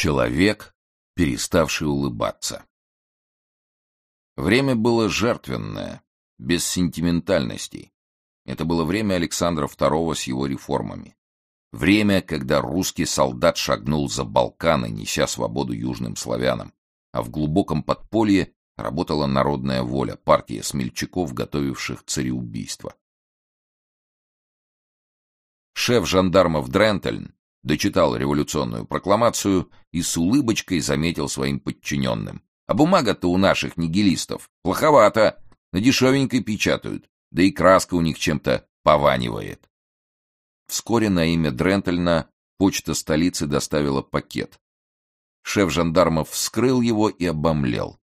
Человек, переставший улыбаться. Время было жертвенное, без сентиментальностей. Это было время Александра II с его реформами. Время, когда русский солдат шагнул за Балканы, неся свободу южным славянам, а в глубоком подполье работала народная воля, партия смельчаков, готовивших цареубийство. Шеф жандармов Дрентельн дочитал революционную прокламацию и с улыбочкой заметил своим подчиненным. А бумага-то у наших нигилистов плоховато, на дешевенькой печатают, да и краска у них чем-то пованивает. Вскоре на имя Дрентельна почта столицы доставила пакет. Шеф жандармов вскрыл его и обомлел.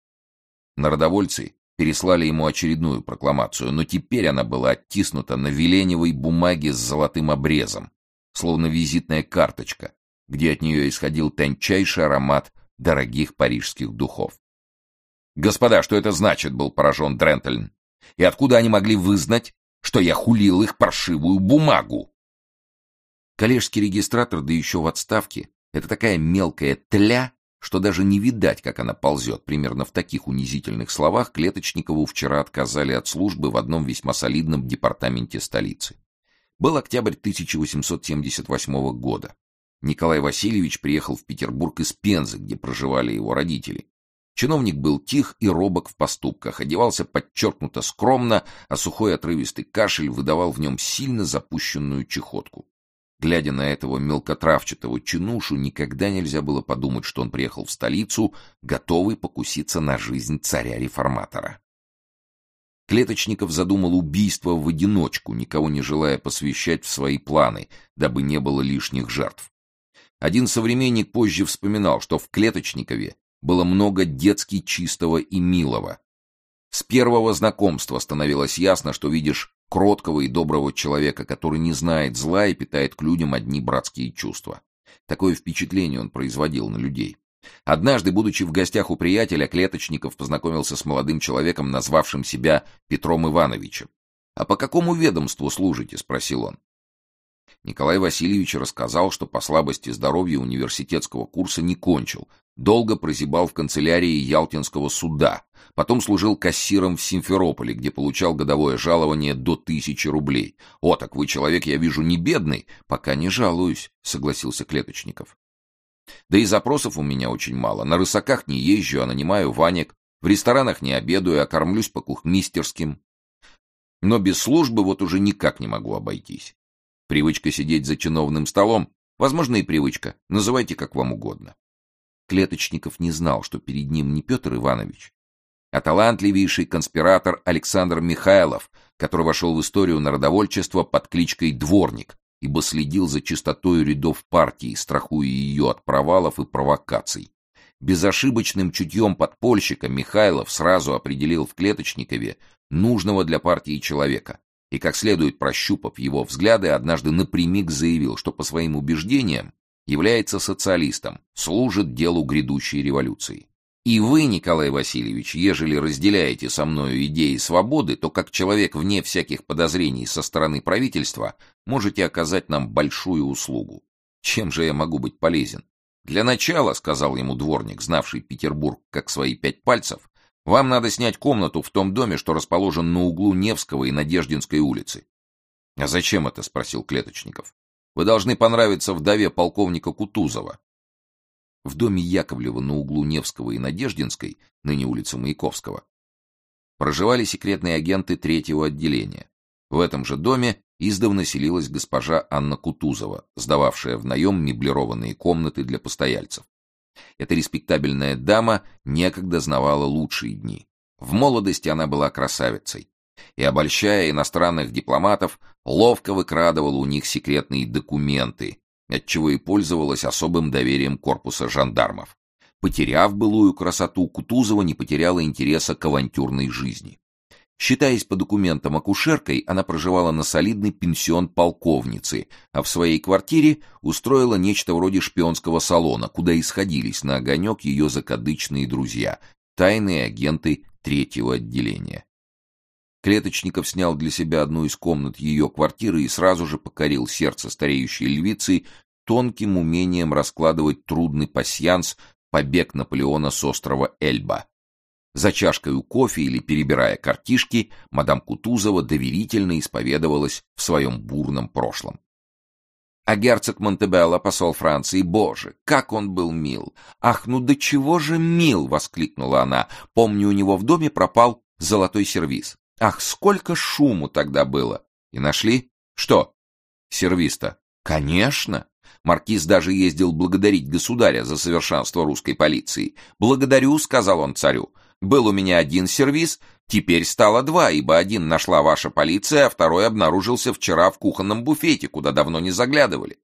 Народовольцы переслали ему очередную прокламацию, но теперь она была оттиснута на веленевой бумаге с золотым обрезом, словно визитная карточка, где от нее исходил тончайший аромат дорогих парижских духов. «Господа, что это значит?» — был поражен Дрентельн. «И откуда они могли вызнать, что я хулил их паршивую бумагу?» Коллежский регистратор, да еще в отставке, это такая мелкая тля, что даже не видать, как она ползет. Примерно в таких унизительных словах Клеточникову вчера отказали от службы в одном весьма солидном департаменте столицы. Был октябрь 1878 года. Николай Васильевич приехал в Петербург из Пензы, где проживали его родители. Чиновник был тих и робок в поступках, одевался подчеркнуто скромно, а сухой отрывистый кашель выдавал в нем сильно запущенную чехотку. Глядя на этого мелкотравчатого чинушу, никогда нельзя было подумать, что он приехал в столицу, готовый покуситься на жизнь царя-реформатора. Клеточников задумал убийство в одиночку, никого не желая посвящать в свои планы, дабы не было лишних жертв. Один современник позже вспоминал, что в Клеточникове было много детски чистого и милого. С первого знакомства становилось ясно, что видишь кроткого и доброго человека, который не знает зла и питает к людям одни братские чувства. Такое впечатление он производил на людей. Однажды, будучи в гостях у приятеля, Клеточников познакомился с молодым человеком, назвавшим себя Петром Ивановичем. «А по какому ведомству служите?» — спросил он. Николай Васильевич рассказал, что по слабости здоровья университетского курса не кончил, долго прозябал в канцелярии Ялтинского суда, потом служил кассиром в Симферополе, где получал годовое жалование до тысячи рублей. «О, так вы человек, я вижу, не бедный, пока не жалуюсь», — согласился Клеточников. Да и запросов у меня очень мало. На рысаках не езжу, а нанимаю ванек. В ресторанах не обедаю, а кормлюсь по кухмистерским. Но без службы вот уже никак не могу обойтись. Привычка сидеть за чиновным столом. Возможно, и привычка. Называйте как вам угодно. Клеточников не знал, что перед ним не Петр Иванович, а талантливейший конспиратор Александр Михайлов, который вошел в историю народовольчества под кличкой Дворник, ибо следил за чистотой рядов партии, страхуя ее от провалов и провокаций. Безошибочным чутьем подпольщика Михайлов сразу определил в Клеточникове нужного для партии человека, и, как следует прощупав его взгляды, однажды напрямик заявил, что по своим убеждениям является социалистом, служит делу грядущей революции. И вы, Николай Васильевич, ежели разделяете со мною идеи свободы, то как человек вне всяких подозрений со стороны правительства можете оказать нам большую услугу. Чем же я могу быть полезен? Для начала, сказал ему дворник, знавший Петербург как свои пять пальцев, вам надо снять комнату в том доме, что расположен на углу Невского и Надеждинской улицы. А зачем это? спросил Клеточников. Вы должны понравиться вдове полковника Кутузова. В доме Яковлева на углу Невского и Надеждинской, ныне улица Маяковского, проживали секретные агенты третьего отделения. В этом же доме издавна селилась госпожа Анна Кутузова, сдававшая в наем меблированные комнаты для постояльцев. Эта респектабельная дама некогда знавала лучшие дни. В молодости она была красавицей и, обольщая иностранных дипломатов, ловко выкрадывала у них секретные документы, отчего и пользовалась особым доверием корпуса жандармов. Потеряв былую красоту, Кутузова не потеряла интереса к авантюрной жизни. Считаясь по документам акушеркой, она проживала на солидный пенсион полковницы, а в своей квартире устроила нечто вроде шпионского салона, куда исходились на огонек ее закадычные друзья, тайные агенты третьего отделения. Клеточников снял для себя одну из комнат ее квартиры и сразу же покорил сердце стареющей львицы тонким умением раскладывать трудный пасьянс побег Наполеона с острова Эльба. За чашкой у кофе или перебирая картишки, мадам Кутузова доверительно исповедовалась в своем бурном прошлом. А герцог Монтебелло, посол Франции, боже, как он был мил! Ах, ну до чего же мил! — воскликнула она. Помню, у него в доме пропал золотой сервиз. Ах, сколько шуму тогда было! И нашли? Что? Сервиста. Конечно! Маркиз даже ездил благодарить государя за совершенство русской полиции. «Благодарю», — сказал он царю. «Был у меня один сервиз, теперь стало два, ибо один нашла ваша полиция, а второй обнаружился вчера в кухонном буфете, куда давно не заглядывали».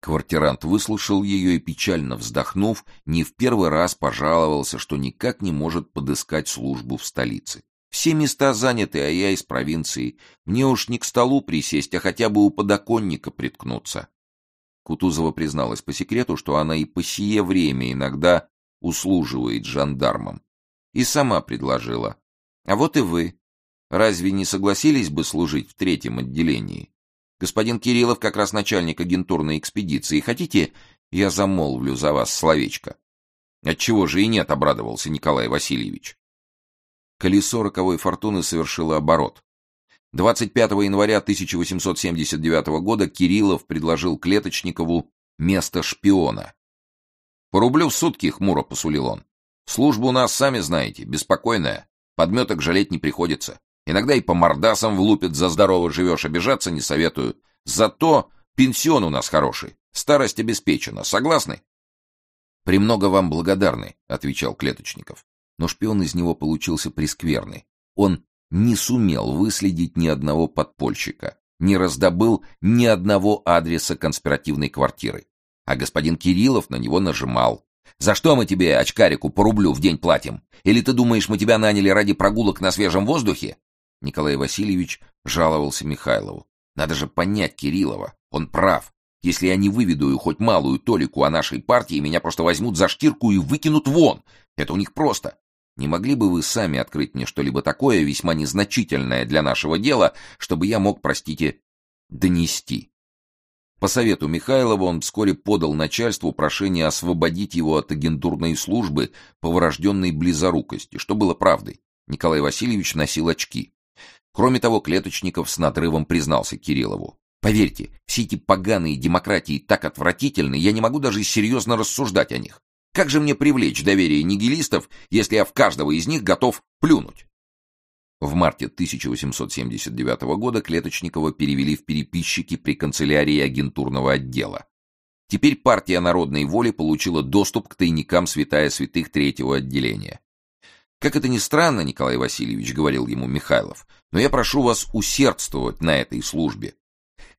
Квартирант выслушал ее и, печально вздохнув, не в первый раз пожаловался, что никак не может подыскать службу в столице. Все места заняты, а я из провинции. Мне уж не к столу присесть, а хотя бы у подоконника приткнуться. Кутузова призналась по секрету, что она и по сие время иногда услуживает жандармам. И сама предложила. А вот и вы. Разве не согласились бы служить в третьем отделении? Господин Кириллов как раз начальник агентурной экспедиции. Хотите, я замолвлю за вас словечко? Отчего же и нет, обрадовался Николай Васильевич. Колесо роковой фортуны совершило оборот. 25 января 1879 года Кириллов предложил Клеточникову место шпиона. «По рублю в сутки», — хмуро посулил он. «Служба у нас, сами знаете, беспокойная. Подметок жалеть не приходится. Иногда и по мордасам влупят за здорово живешь, обижаться не советую. Зато пенсион у нас хороший, старость обеспечена. Согласны?» «Премного вам благодарны», — отвечал Клеточников. Но шпион из него получился прескверный. Он не сумел выследить ни одного подпольщика, не раздобыл ни одного адреса конспиративной квартиры. А господин Кириллов на него нажимал. «За что мы тебе, очкарику, по рублю в день платим? Или ты думаешь, мы тебя наняли ради прогулок на свежем воздухе?» Николай Васильевич жаловался Михайлову. «Надо же понять Кириллова. Он прав. Если я не выведу хоть малую толику о нашей партии, меня просто возьмут за штирку и выкинут вон. Это у них просто. Не могли бы вы сами открыть мне что-либо такое, весьма незначительное для нашего дела, чтобы я мог, простите, донести? По совету Михайлова он вскоре подал начальству прошение освободить его от агентурной службы по врожденной близорукости, что было правдой. Николай Васильевич носил очки. Кроме того, Клеточников с надрывом признался Кириллову. «Поверьте, все эти поганые демократии так отвратительны, я не могу даже серьезно рассуждать о них. Как же мне привлечь доверие нигилистов, если я в каждого из них готов плюнуть? В марте 1879 года Клеточникова перевели в переписчики при канцелярии агентурного отдела. Теперь партия народной воли получила доступ к тайникам святая святых третьего отделения. Как это ни странно, Николай Васильевич говорил ему Михайлов, но я прошу вас усердствовать на этой службе.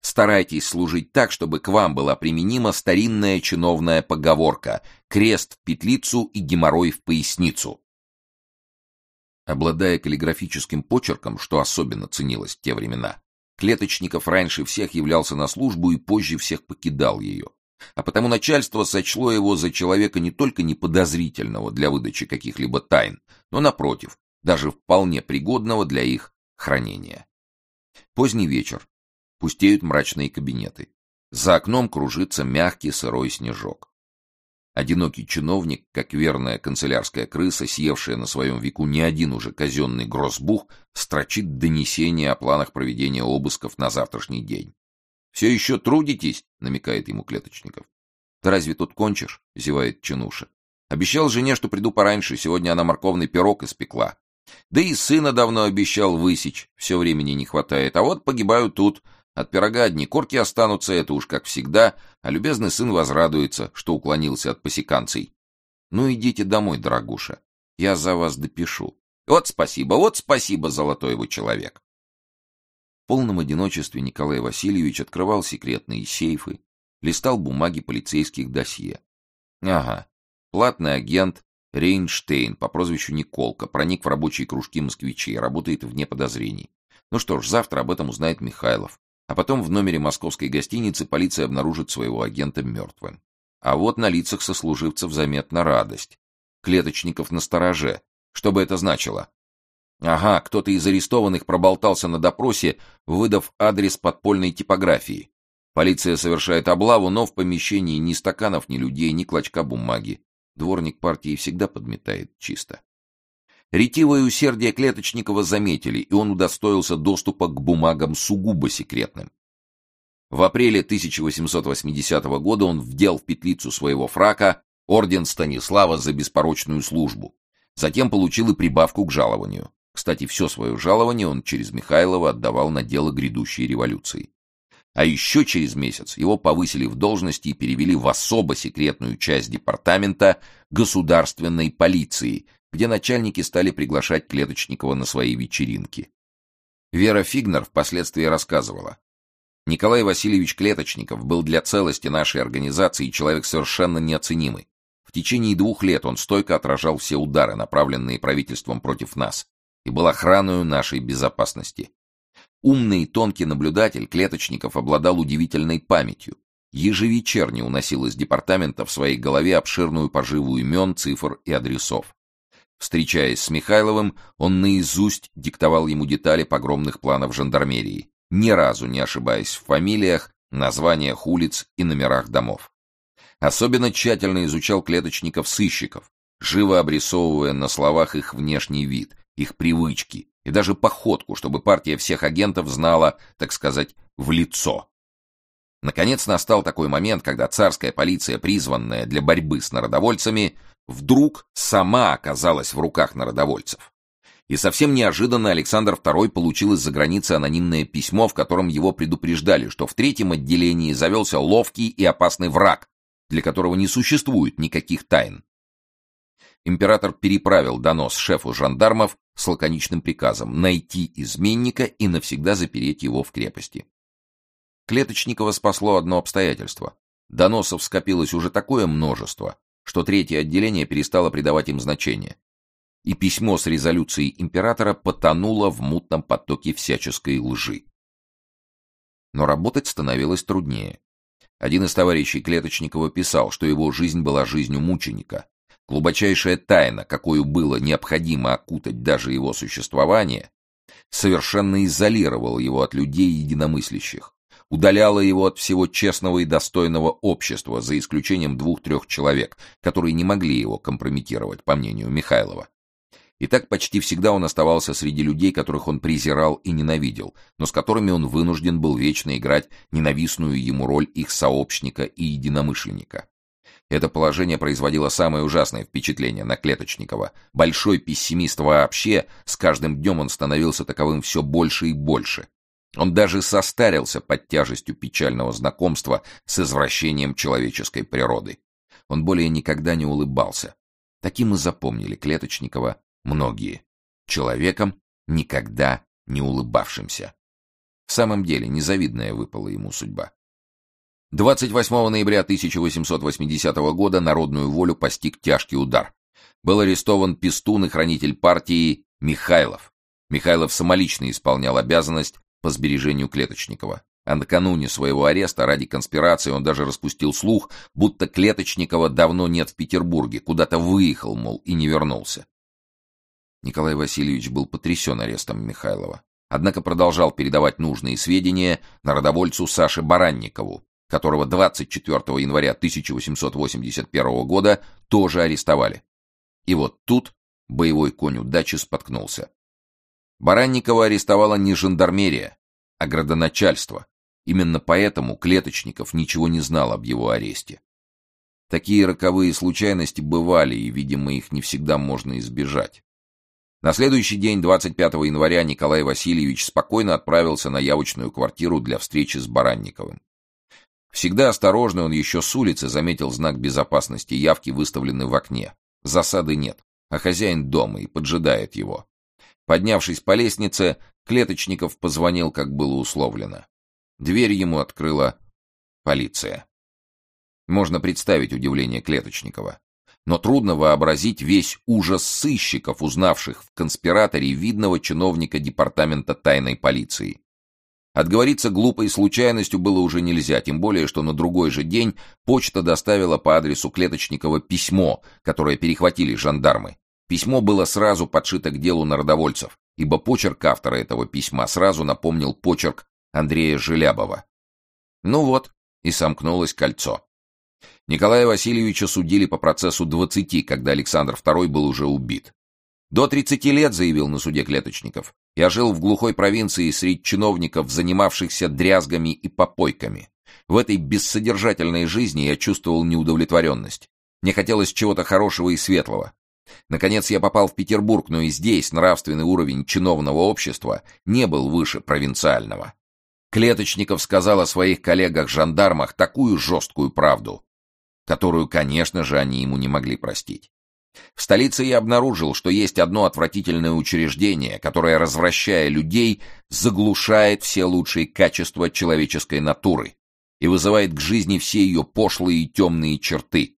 Старайтесь служить так, чтобы к вам была применима старинная чиновная поговорка «крест в петлицу и геморрой в поясницу». Обладая каллиграфическим почерком, что особенно ценилось в те времена, Клеточников раньше всех являлся на службу и позже всех покидал ее. А потому начальство сочло его за человека не только неподозрительного для выдачи каких-либо тайн, но, напротив, даже вполне пригодного для их хранения. Поздний вечер, Пустеют мрачные кабинеты. За окном кружится мягкий сырой снежок. Одинокий чиновник, как верная канцелярская крыса, съевшая на своем веку не один уже казенный гроссбух, строчит донесение о планах проведения обысков на завтрашний день. «Все еще трудитесь?» — намекает ему Клеточников. «Ты разве тут кончишь?» — зевает Чинуша. «Обещал жене, что приду пораньше, сегодня она морковный пирог испекла. Да и сына давно обещал высечь, все времени не хватает, а вот погибаю тут, от пирога одни корки останутся, это уж как всегда, а любезный сын возрадуется, что уклонился от посеканций. Ну, идите домой, дорогуша. Я за вас допишу. Вот спасибо, вот спасибо, золотой вы человек. В полном одиночестве Николай Васильевич открывал секретные сейфы, листал бумаги полицейских досье. Ага, платный агент Рейнштейн по прозвищу Николка проник в рабочие кружки москвичей, работает вне подозрений. Ну что ж, завтра об этом узнает Михайлов. А потом в номере московской гостиницы полиция обнаружит своего агента мертвым. А вот на лицах сослуживцев заметна радость. Клеточников на стороже. Что бы это значило? Ага, кто-то из арестованных проболтался на допросе, выдав адрес подпольной типографии. Полиция совершает облаву, но в помещении ни стаканов, ни людей, ни клочка бумаги. Дворник партии всегда подметает чисто. Ретивое усердие Клеточникова заметили, и он удостоился доступа к бумагам сугубо секретным. В апреле 1880 года он вдел в петлицу своего фрака орден Станислава за беспорочную службу. Затем получил и прибавку к жалованию. Кстати, все свое жалование он через Михайлова отдавал на дело грядущей революции. А еще через месяц его повысили в должности и перевели в особо секретную часть департамента государственной полиции, где начальники стали приглашать Клеточникова на свои вечеринки. Вера Фигнер впоследствии рассказывала. Николай Васильевич Клеточников был для целости нашей организации человек совершенно неоценимый. В течение двух лет он стойко отражал все удары, направленные правительством против нас, и был охраною нашей безопасности. Умный и тонкий наблюдатель Клеточников обладал удивительной памятью. Ежевечерне уносил из департамента в своей голове обширную поживу имен, цифр и адресов. Встречаясь с Михайловым, он наизусть диктовал ему детали погромных планов жандармерии, ни разу не ошибаясь в фамилиях, названиях улиц и номерах домов. Особенно тщательно изучал клеточников сыщиков, живо обрисовывая на словах их внешний вид, их привычки, и даже походку, чтобы партия всех агентов знала, так сказать, в лицо. Наконец настал такой момент, когда царская полиция, призванная для борьбы с народовольцами, вдруг сама оказалась в руках народовольцев. И совсем неожиданно Александр II получил из-за границы анонимное письмо, в котором его предупреждали, что в третьем отделении завелся ловкий и опасный враг, для которого не существует никаких тайн император переправил донос шефу жандармов с лаконичным приказом найти изменника и навсегда запереть его в крепости. Клеточникова спасло одно обстоятельство. Доносов скопилось уже такое множество, что третье отделение перестало придавать им значение. И письмо с резолюцией императора потонуло в мутном потоке всяческой лжи. Но работать становилось труднее. Один из товарищей Клеточникова писал, что его жизнь была жизнью мученика, глубочайшая тайна, какую было необходимо окутать даже его существование, совершенно изолировала его от людей единомыслящих, удаляла его от всего честного и достойного общества, за исключением двух-трех человек, которые не могли его компрометировать, по мнению Михайлова. И так почти всегда он оставался среди людей, которых он презирал и ненавидел, но с которыми он вынужден был вечно играть ненавистную ему роль их сообщника и единомышленника. Это положение производило самое ужасное впечатление на Клеточникова. Большой пессимист вообще, с каждым днем он становился таковым все больше и больше. Он даже состарился под тяжестью печального знакомства с извращением человеческой природы. Он более никогда не улыбался. Таким и запомнили Клеточникова многие. Человеком, никогда не улыбавшимся. В самом деле, незавидная выпала ему судьба. 28 ноября 1880 года народную волю постиг тяжкий удар. Был арестован пистун и хранитель партии Михайлов. Михайлов самолично исполнял обязанность по сбережению Клеточникова. А накануне своего ареста ради конспирации он даже распустил слух, будто Клеточникова давно нет в Петербурге, куда-то выехал, мол, и не вернулся. Николай Васильевич был потрясен арестом Михайлова. Однако продолжал передавать нужные сведения народовольцу Саше Баранникову, которого 24 января 1881 года тоже арестовали. И вот тут боевой конь удачи споткнулся. Баранникова арестовала не жандармерия, а градоначальство. Именно поэтому Клеточников ничего не знал об его аресте. Такие роковые случайности бывали, и, видимо, их не всегда можно избежать. На следующий день, 25 января, Николай Васильевич спокойно отправился на явочную квартиру для встречи с Баранниковым. Всегда осторожный он еще с улицы заметил знак безопасности явки, выставленный в окне. Засады нет, а хозяин дома и поджидает его. Поднявшись по лестнице, Клеточников позвонил, как было условлено. Дверь ему открыла полиция. Можно представить удивление Клеточникова. Но трудно вообразить весь ужас сыщиков, узнавших в конспираторе видного чиновника департамента тайной полиции. Отговориться глупой случайностью было уже нельзя, тем более, что на другой же день почта доставила по адресу Клеточникова письмо, которое перехватили жандармы. Письмо было сразу подшито к делу народовольцев, ибо почерк автора этого письма сразу напомнил почерк Андрея Желябова. Ну вот, и сомкнулось кольцо. Николая Васильевича судили по процессу 20, когда Александр II был уже убит. До 30 лет, заявил на суде Клеточников, я жил в глухой провинции среди чиновников, занимавшихся дрязгами и попойками. В этой бессодержательной жизни я чувствовал неудовлетворенность. Мне хотелось чего-то хорошего и светлого. Наконец я попал в Петербург, но и здесь нравственный уровень чиновного общества не был выше провинциального. Клеточников сказал о своих коллегах-жандармах такую жесткую правду, которую, конечно же, они ему не могли простить. В столице я обнаружил, что есть одно отвратительное учреждение, которое, развращая людей, заглушает все лучшие качества человеческой натуры и вызывает к жизни все ее пошлые и темные черты.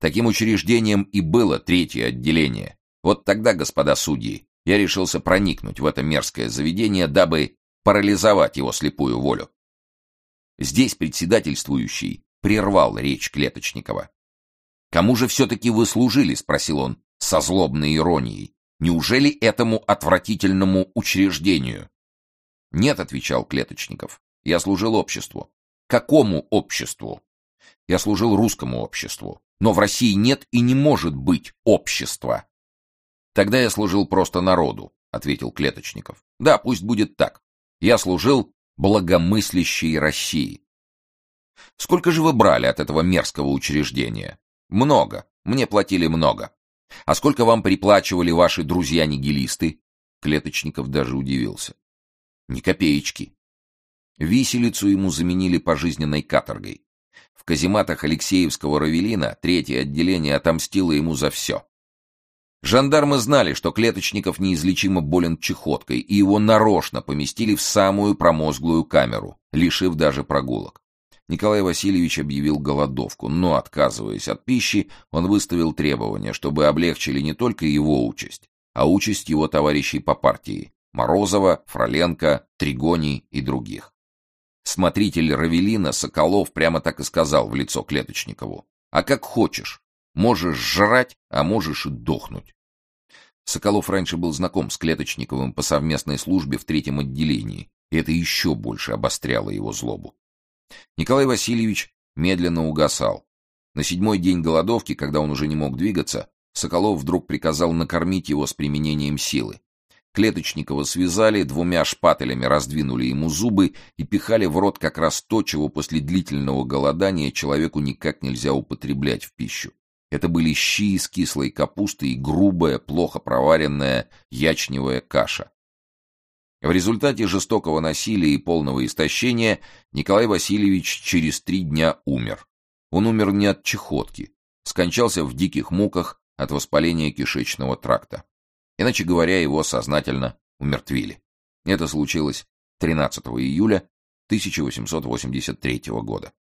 Таким учреждением и было третье отделение. Вот тогда, господа судьи, я решился проникнуть в это мерзкое заведение, дабы парализовать его слепую волю. Здесь председательствующий прервал речь Клеточникова. «Кому же все-таки вы служили?» — спросил он со злобной иронией. «Неужели этому отвратительному учреждению?» «Нет», — отвечал Клеточников, — «я служил обществу». «Какому обществу?» «Я служил русскому обществу. Но в России нет и не может быть общества». «Тогда я служил просто народу», — ответил Клеточников. «Да, пусть будет так. Я служил благомыслящей России. Сколько же вы брали от этого мерзкого учреждения? Много. Мне платили много. А сколько вам приплачивали ваши друзья-нигилисты? Клеточников даже удивился. Ни копеечки. Виселицу ему заменили пожизненной каторгой. В казематах Алексеевского Равелина третье отделение отомстило ему за все. Жандармы знали, что Клеточников неизлечимо болен чехоткой, и его нарочно поместили в самую промозглую камеру, лишив даже прогулок. Николай Васильевич объявил голодовку, но, отказываясь от пищи, он выставил требования, чтобы облегчили не только его участь, а участь его товарищей по партии – Морозова, Фроленко, Тригоний и других. Смотритель Равелина Соколов прямо так и сказал в лицо Клеточникову. «А как хочешь. Можешь жрать, а можешь и дохнуть. Соколов раньше был знаком с Клеточниковым по совместной службе в третьем отделении, и это еще больше обостряло его злобу. Николай Васильевич медленно угасал. На седьмой день голодовки, когда он уже не мог двигаться, Соколов вдруг приказал накормить его с применением силы. Клеточникова связали, двумя шпателями раздвинули ему зубы и пихали в рот как раз то, чего после длительного голодания человеку никак нельзя употреблять в пищу. Это были щи из кислой капусты и грубая, плохо проваренная ячневая каша. В результате жестокого насилия и полного истощения Николай Васильевич через три дня умер. Он умер не от чехотки, скончался в диких муках от воспаления кишечного тракта. Иначе говоря, его сознательно умертвили. Это случилось 13 июля 1883 года.